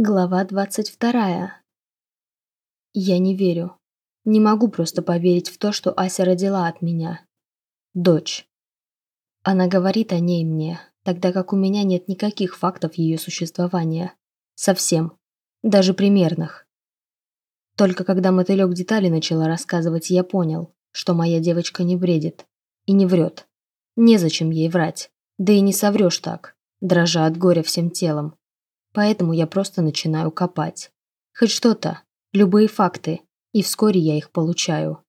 Глава двадцать вторая. Я не верю. Не могу просто поверить в то, что Ася родила от меня. Дочь. Она говорит о ней мне, тогда как у меня нет никаких фактов ее существования. Совсем. Даже примерных. Только когда мотылек детали начала рассказывать, я понял, что моя девочка не бредит. И не врет. Незачем ей врать. Да и не соврешь так, дрожа от горя всем телом. Поэтому я просто начинаю копать. Хоть что-то, любые факты, и вскоре я их получаю.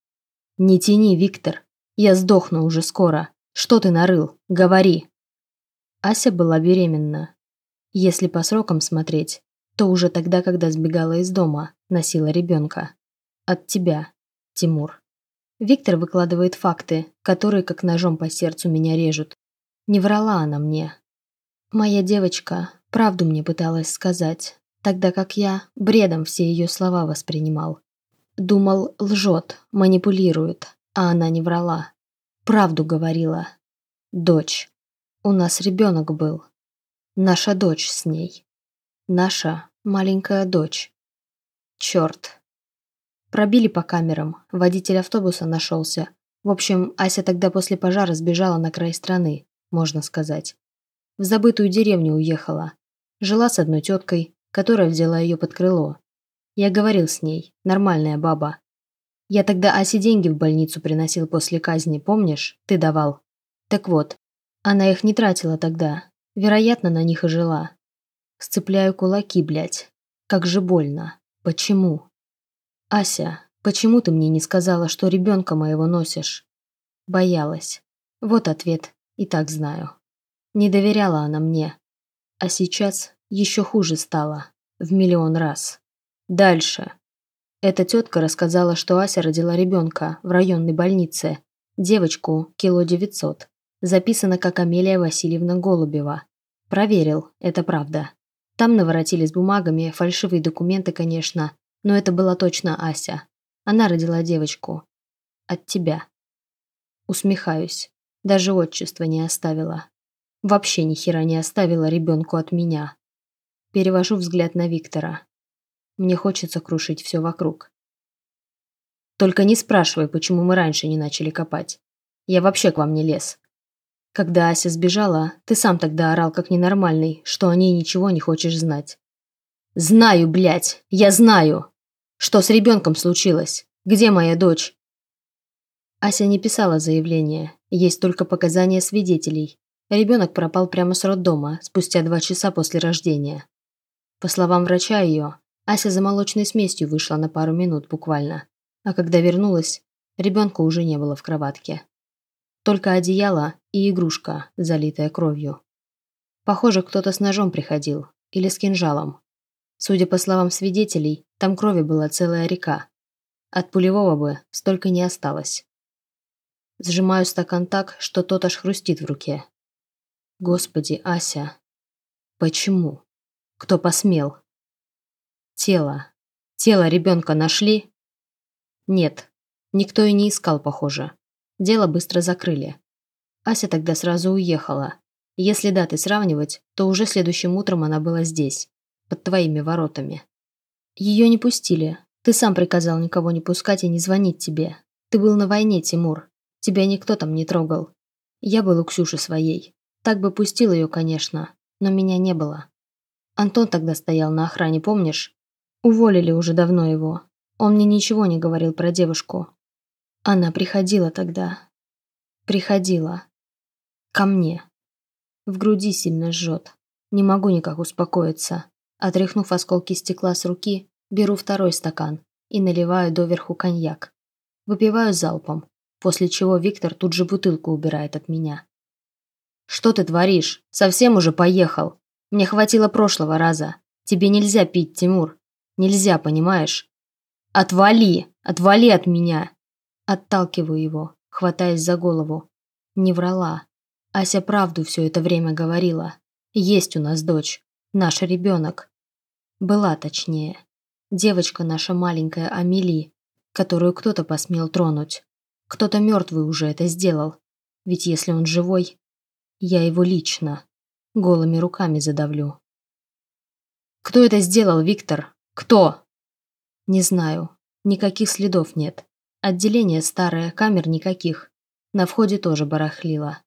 «Не тяни, Виктор. Я сдохну уже скоро. Что ты нарыл? Говори!» Ася была беременна. Если по срокам смотреть, то уже тогда, когда сбегала из дома, носила ребенка. От тебя, Тимур. Виктор выкладывает факты, которые как ножом по сердцу меня режут. Не врала она мне. Моя девочка Правду мне пыталась сказать, тогда как я бредом все ее слова воспринимал. Думал, лжет, манипулирует, а она не врала. Правду говорила. Дочь. У нас ребенок был. Наша дочь с ней. Наша маленькая дочь. Черт. Пробили по камерам, водитель автобуса нашелся. В общем, Ася тогда после пожара сбежала на край страны, можно сказать. В забытую деревню уехала. Жила с одной теткой, которая взяла ее под крыло. Я говорил с ней, нормальная баба. Я тогда Асе деньги в больницу приносил после казни, помнишь? Ты давал. Так вот, она их не тратила тогда. Вероятно, на них и жила. Сцепляю кулаки, блядь. Как же больно. Почему? Ася, почему ты мне не сказала, что ребенка моего носишь? Боялась. Вот ответ, и так знаю. Не доверяла она мне. А сейчас еще хуже стало. В миллион раз. Дальше. Эта тетка рассказала, что Ася родила ребенка в районной больнице. Девочку, кило девятьсот. Записано как Амелия Васильевна Голубева. Проверил, это правда. Там наворотили с бумагами, фальшивые документы, конечно, но это была точно Ася. Она родила девочку. От тебя. Усмехаюсь. Даже отчество не оставила. Вообще ни хера не оставила ребенку от меня. Перевожу взгляд на Виктора. Мне хочется крушить все вокруг. Только не спрашивай, почему мы раньше не начали копать. Я вообще к вам не лез. Когда Ася сбежала, ты сам тогда орал как ненормальный, что о ней ничего не хочешь знать. Знаю, блядь, я знаю. Что с ребенком случилось? Где моя дочь? Ася не писала заявление, есть только показания свидетелей, Ребенок пропал прямо с роддома, спустя два часа после рождения. По словам врача ее, Ася за молочной смесью вышла на пару минут буквально. А когда вернулась, ребенка уже не было в кроватке. Только одеяло и игрушка, залитая кровью. Похоже, кто-то с ножом приходил. Или с кинжалом. Судя по словам свидетелей, там крови была целая река. От пулевого бы столько не осталось. Сжимаю стакан так, что тот аж хрустит в руке. Господи, Ася. Почему? Кто посмел? Тело. Тело ребенка нашли? Нет. Никто и не искал, похоже. Дело быстро закрыли. Ася тогда сразу уехала. Если даты сравнивать, то уже следующим утром она была здесь, под твоими воротами. Ее не пустили. Ты сам приказал никого не пускать и не звонить тебе. Ты был на войне, Тимур. Тебя никто там не трогал. Я был у Ксюши своей. Так бы пустил ее, конечно, но меня не было. Антон тогда стоял на охране, помнишь? Уволили уже давно его. Он мне ничего не говорил про девушку. Она приходила тогда. Приходила. Ко мне. В груди сильно жжет. Не могу никак успокоиться. Отряхнув осколки стекла с руки, беру второй стакан и наливаю доверху коньяк. Выпиваю залпом, после чего Виктор тут же бутылку убирает от меня. «Что ты творишь? Совсем уже поехал. Мне хватило прошлого раза. Тебе нельзя пить, Тимур. Нельзя, понимаешь? Отвали! Отвали от меня!» Отталкиваю его, хватаясь за голову. Не врала. Ася правду все это время говорила. Есть у нас дочь. Наш ребенок. Была точнее. Девочка наша маленькая Амели, которую кто-то посмел тронуть. Кто-то мертвый уже это сделал. Ведь если он живой, я его лично, голыми руками задавлю. Кто это сделал, Виктор? Кто?» «Не знаю. Никаких следов нет. Отделение старое, камер никаких. На входе тоже барахлило.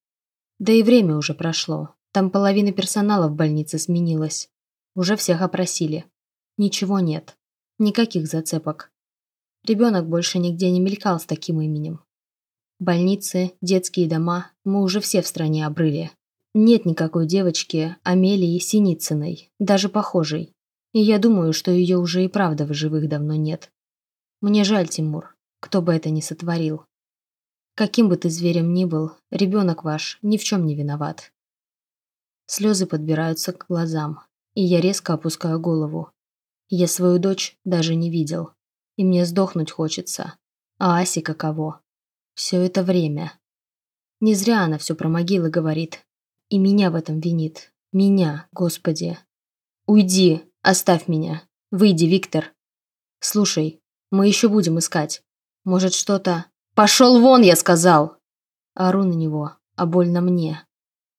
Да и время уже прошло. Там половина персонала в больнице сменилась. Уже всех опросили. Ничего нет. Никаких зацепок. Ребенок больше нигде не мелькал с таким именем. Больницы, детские дома мы уже все в стране обрыли. Нет никакой девочки Амелии Синицыной, даже похожей. И я думаю, что ее уже и правда в живых давно нет. Мне жаль, Тимур, кто бы это ни сотворил. Каким бы ты зверем ни был, ребенок ваш ни в чем не виноват. Слезы подбираются к глазам, и я резко опускаю голову. Я свою дочь даже не видел, и мне сдохнуть хочется. А Аси каково? Все это время. Не зря она все про могилы говорит. И меня в этом винит. Меня, Господи. Уйди, оставь меня. Выйди, Виктор. Слушай, мы еще будем искать. Может, что-то... Пошел вон, я сказал! Ору на него, а больно мне.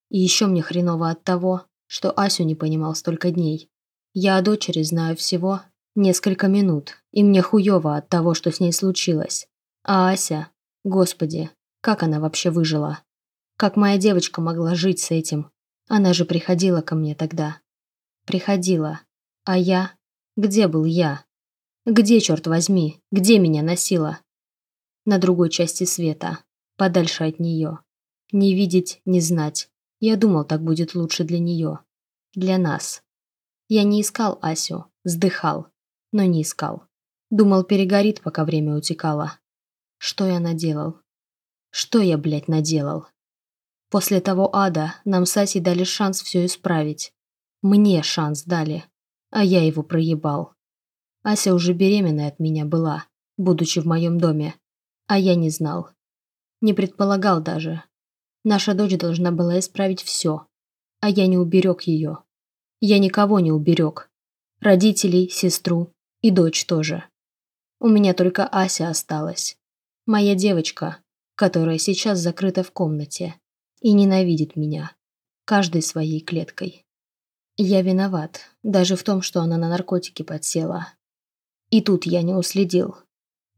И еще мне хреново от того, что Асю не понимал столько дней. Я о дочери знаю всего несколько минут, и мне хуево от того, что с ней случилось. А Ася, господи, как она вообще выжила? Как моя девочка могла жить с этим? Она же приходила ко мне тогда. Приходила. А я? Где был я? Где, черт возьми, где меня носила? На другой части света, подальше от нее. Не видеть, не знать. Я думал, так будет лучше для нее. Для нас. Я не искал Асю, вздыхал, но не искал. Думал, перегорит, пока время утекало. Что я наделал? Что я, блядь, наделал? После того ада нам с Асей дали шанс все исправить. Мне шанс дали, а я его проебал. Ася уже беременная от меня была, будучи в моем доме, а я не знал. Не предполагал даже, Наша дочь должна была исправить все, а я не уберег ее. Я никого не уберег. Родителей, сестру и дочь тоже. У меня только Ася осталась. Моя девочка, которая сейчас закрыта в комнате и ненавидит меня. Каждой своей клеткой. Я виноват, даже в том, что она на наркотики подсела. И тут я не уследил.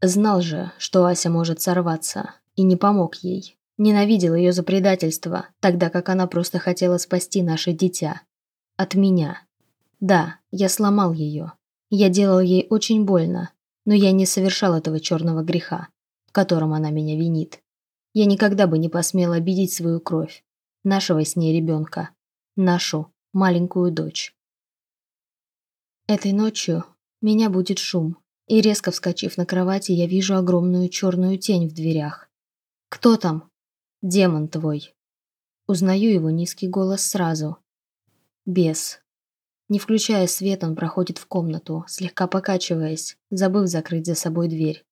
Знал же, что Ася может сорваться, и не помог ей. Ненавидел ее за предательство, тогда как она просто хотела спасти наше дитя. От меня. Да, я сломал ее. Я делал ей очень больно, но я не совершал этого черного греха, котором она меня винит. Я никогда бы не посмел обидеть свою кровь, нашего с ней ребенка, нашу маленькую дочь. Этой ночью меня будет шум, и резко вскочив на кровати, я вижу огромную черную тень в дверях. «Кто там?» Демон твой. Узнаю его низкий голос сразу. Бес. Не включая свет, он проходит в комнату, слегка покачиваясь, забыв закрыть за собой дверь.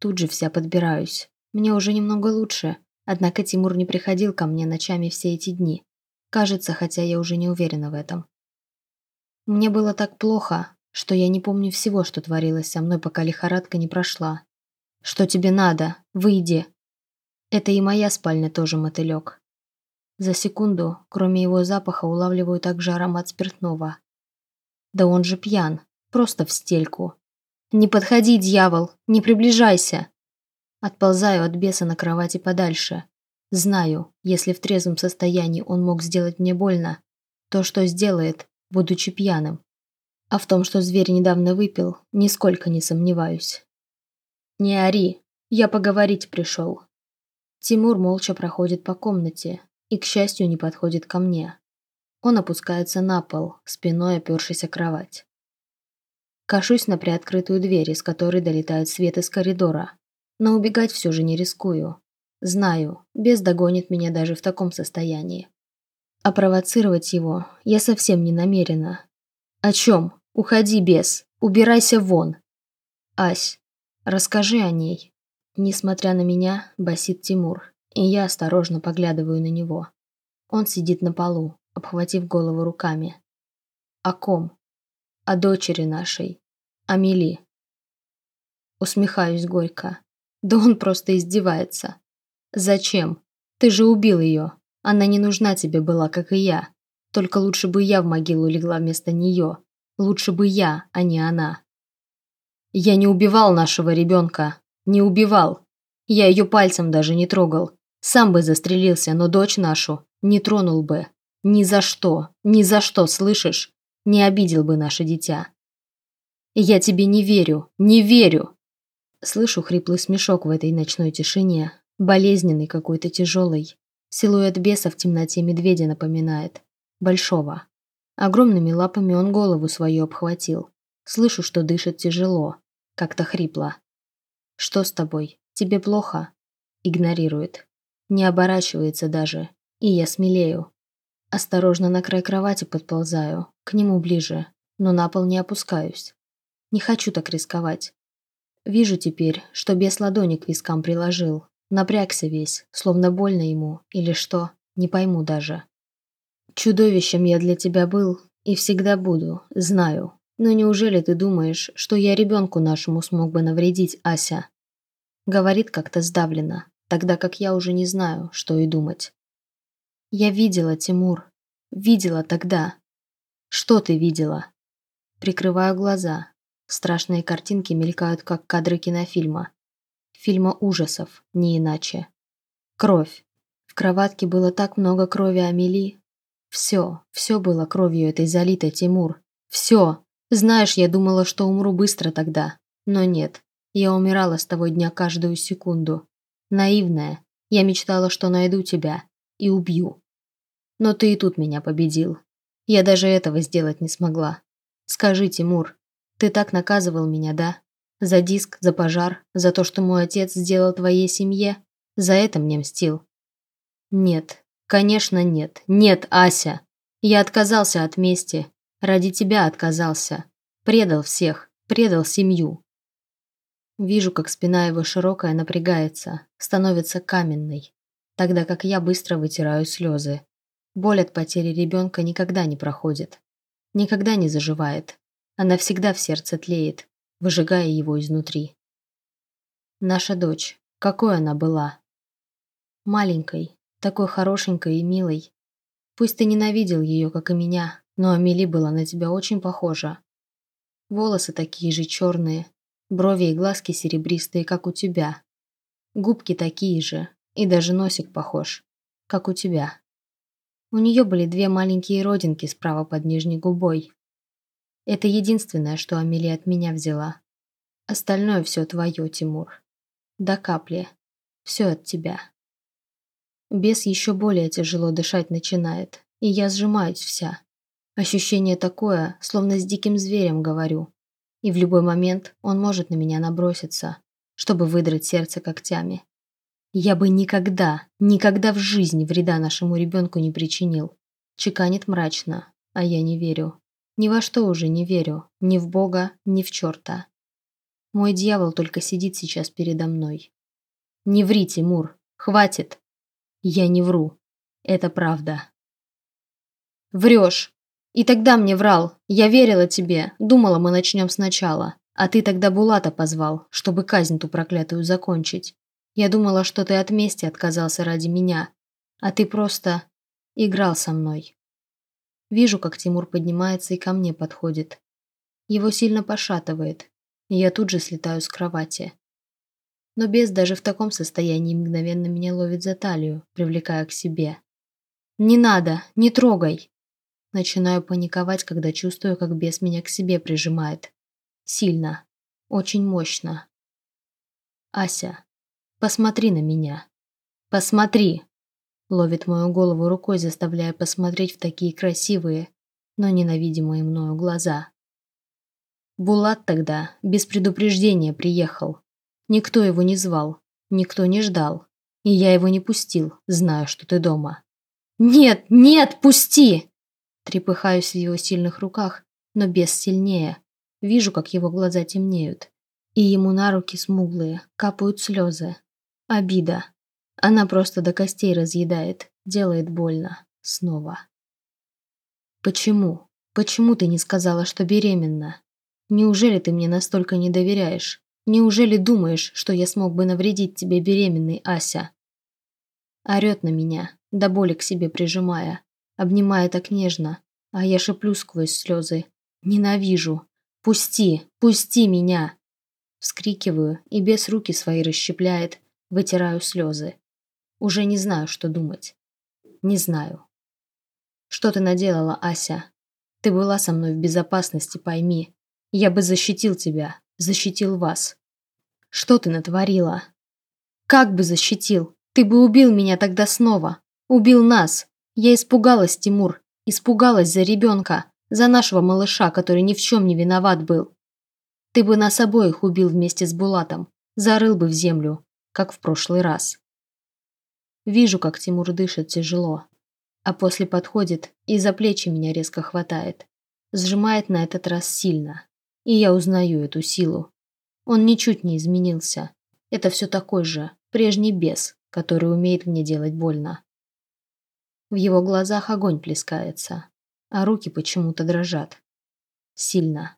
Тут же вся подбираюсь. Мне уже немного лучше, однако Тимур не приходил ко мне ночами все эти дни. Кажется, хотя я уже не уверена в этом. Мне было так плохо, что я не помню всего, что творилось со мной, пока лихорадка не прошла. «Что тебе надо? Выйди!» Это и моя спальня тоже мотылек. За секунду, кроме его запаха, улавливаю также аромат спиртного. Да он же пьян, просто в стельку. «Не подходи, дьявол! Не приближайся!» Отползаю от беса на кровати подальше. Знаю, если в трезвом состоянии он мог сделать мне больно, то что сделает, будучи пьяным. А в том, что зверь недавно выпил, нисколько не сомневаюсь. «Не ори, я поговорить пришел», Тимур молча проходит по комнате и, к счастью, не подходит ко мне. Он опускается на пол, спиной опершись о кровать. Кашусь на приоткрытую дверь, из которой долетает свет из коридора. Но убегать все же не рискую. Знаю, бес догонит меня даже в таком состоянии. А провоцировать его я совсем не намерена. «О чем? Уходи, бес! Убирайся вон!» «Ась, расскажи о ней», Несмотря на меня, басит Тимур, и я осторожно поглядываю на него. Он сидит на полу, обхватив голову руками. О ком? О дочери нашей. О Мили. Усмехаюсь горько. Да он просто издевается. Зачем? Ты же убил ее. Она не нужна тебе была, как и я. Только лучше бы я в могилу легла вместо нее. Лучше бы я, а не она. Я не убивал нашего ребенка. Не убивал. Я ее пальцем даже не трогал. Сам бы застрелился, но дочь нашу не тронул бы. Ни за что, ни за что, слышишь? Не обидел бы наше дитя. Я тебе не верю, не верю. Слышу хриплый смешок в этой ночной тишине, болезненный какой-то тяжелый. Силуэт беса в темноте медведя напоминает. Большого. Огромными лапами он голову свою обхватил. Слышу, что дышит тяжело, как-то хрипло. «Что с тобой? Тебе плохо?» Игнорирует. Не оборачивается даже. И я смелею. Осторожно на край кровати подползаю, к нему ближе, но на пол не опускаюсь. Не хочу так рисковать. Вижу теперь, что бес ладони к вискам приложил. Напрягся весь, словно больно ему, или что, не пойму даже. Чудовищем я для тебя был и всегда буду, знаю. Но неужели ты думаешь, что я ребенку нашему смог бы навредить, Ася? Говорит как-то сдавленно, тогда как я уже не знаю, что и думать. Я видела, Тимур. Видела тогда. Что ты видела? Прикрываю глаза. Страшные картинки мелькают, как кадры кинофильма. Фильма ужасов, не иначе. Кровь. В кроватке было так много крови Амели. Все, все было кровью этой залитой, Тимур. Все. Знаешь, я думала, что умру быстро тогда. Но нет. Я умирала с того дня каждую секунду. Наивная. Я мечтала, что найду тебя и убью. Но ты и тут меня победил. Я даже этого сделать не смогла. Скажи, Тимур, ты так наказывал меня, да? За диск, за пожар, за то, что мой отец сделал твоей семье? За это мне мстил? Нет, конечно нет. Нет, Ася. Я отказался от мести. Ради тебя отказался. Предал всех. Предал семью. Вижу, как спина его широкая напрягается, становится каменной тогда как я быстро вытираю слезы. Боль от потери ребенка никогда не проходит. Никогда не заживает. Она всегда в сердце тлеет, выжигая его изнутри. Наша дочь. Какой она была? Маленькой, такой хорошенькой и милой. Пусть ты ненавидел ее, как и меня, но Амели была на тебя очень похожа. Волосы такие же черные, брови и глазки серебристые, как у тебя. Губки такие же, и даже носик похож, как у тебя. У нее были две маленькие родинки справа под нижней губой. Это единственное, что Амелия от меня взяла. Остальное все твое, Тимур. До капли. Все от тебя. Бес еще более тяжело дышать начинает, и я сжимаюсь вся. Ощущение такое, словно с диким зверем говорю. И в любой момент он может на меня наброситься, чтобы выдрать сердце когтями. Я бы никогда, никогда в жизни вреда нашему ребенку не причинил. Чеканит мрачно, а я не верю. Ни во что уже не верю. Ни в Бога, ни в черта. Мой дьявол только сидит сейчас передо мной. Не ври, Тимур. Хватит. Я не вру. Это правда. Врешь. И тогда мне врал. Я верила тебе. Думала, мы начнем сначала. А ты тогда Булата позвал, чтобы казнь ту проклятую закончить. Я думала, что ты от мести отказался ради меня, а ты просто играл со мной. Вижу, как Тимур поднимается и ко мне подходит. Его сильно пошатывает, и я тут же слетаю с кровати. Но бес даже в таком состоянии мгновенно меня ловит за талию, привлекая к себе. «Не надо! Не трогай!» Начинаю паниковать, когда чувствую, как бес меня к себе прижимает. Сильно. Очень мощно. «Ася, Посмотри на меня. Посмотри!» Ловит мою голову рукой, заставляя посмотреть в такие красивые, но ненавидимые мною глаза. Булат тогда без предупреждения приехал. Никто его не звал, никто не ждал. И я его не пустил, зная, что ты дома. «Нет, нет, пусти!» Трепыхаюсь в его сильных руках, но без сильнее. Вижу, как его глаза темнеют. И ему на руки смуглые, капают слезы. Обида. Она просто до костей разъедает, делает больно. Снова. Почему? Почему ты не сказала, что беременна? Неужели ты мне настолько не доверяешь? Неужели думаешь, что я смог бы навредить тебе беременной, Ася? Орет на меня, до боли к себе прижимая, обнимая так нежно, а я шеплю сквозь слезы. Ненавижу. Пусти, пусти меня. Вскрикиваю, и бес руки свои расщепляет, вытираю слезы. Уже не знаю, что думать. Не знаю. Что ты наделала, Ася? Ты была со мной в безопасности, пойми. Я бы защитил тебя, защитил вас. Что ты натворила? Как бы защитил? Ты бы убил меня тогда снова. Убил нас. Я испугалась, Тимур. Испугалась за ребенка. За нашего малыша, который ни в чем не виноват был. Ты бы нас обоих убил вместе с Булатом. Зарыл бы в землю, как в прошлый раз. Вижу, как Тимур дышит тяжело. А после подходит и за плечи меня резко хватает. Сжимает на этот раз сильно. И я узнаю эту силу. Он ничуть не изменился. Это все такой же, прежний бес, который умеет мне делать больно. В его глазах огонь плескается, а руки почему-то дрожат. Сильно.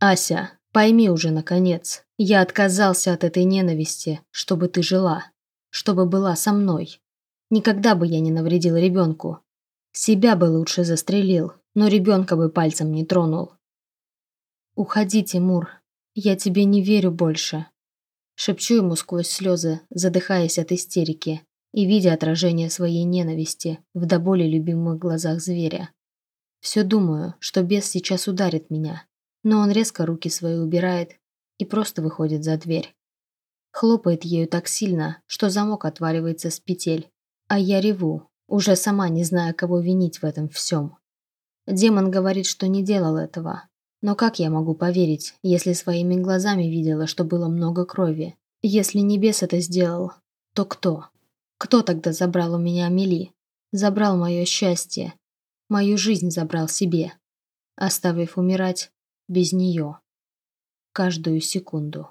«Ася, пойми уже, наконец, я отказался от этой ненависти, чтобы ты жила, чтобы была со мной. Никогда бы я не навредил ребенку. Себя бы лучше застрелил, но ребенка бы пальцем не тронул. «Уходи, Тимур, я тебе не верю больше», Шепчу ему сквозь слезы, задыхаясь от истерики и видя отражение своей ненависти в до боли любимых глазах зверя. Все думаю, что бес сейчас ударит меня, но он резко руки свои убирает и просто выходит за дверь. Хлопает ею так сильно, что замок отваливается с петель, а я реву, уже сама не зная, кого винить в этом всем. Демон говорит, что не делал этого, но как я могу поверить, если своими глазами видела, что было много крови? Если небес это сделал, то кто? Кто тогда забрал у меня Амели? Забрал мое счастье. Мою жизнь забрал себе, оставив умирать без нее. Каждую секунду.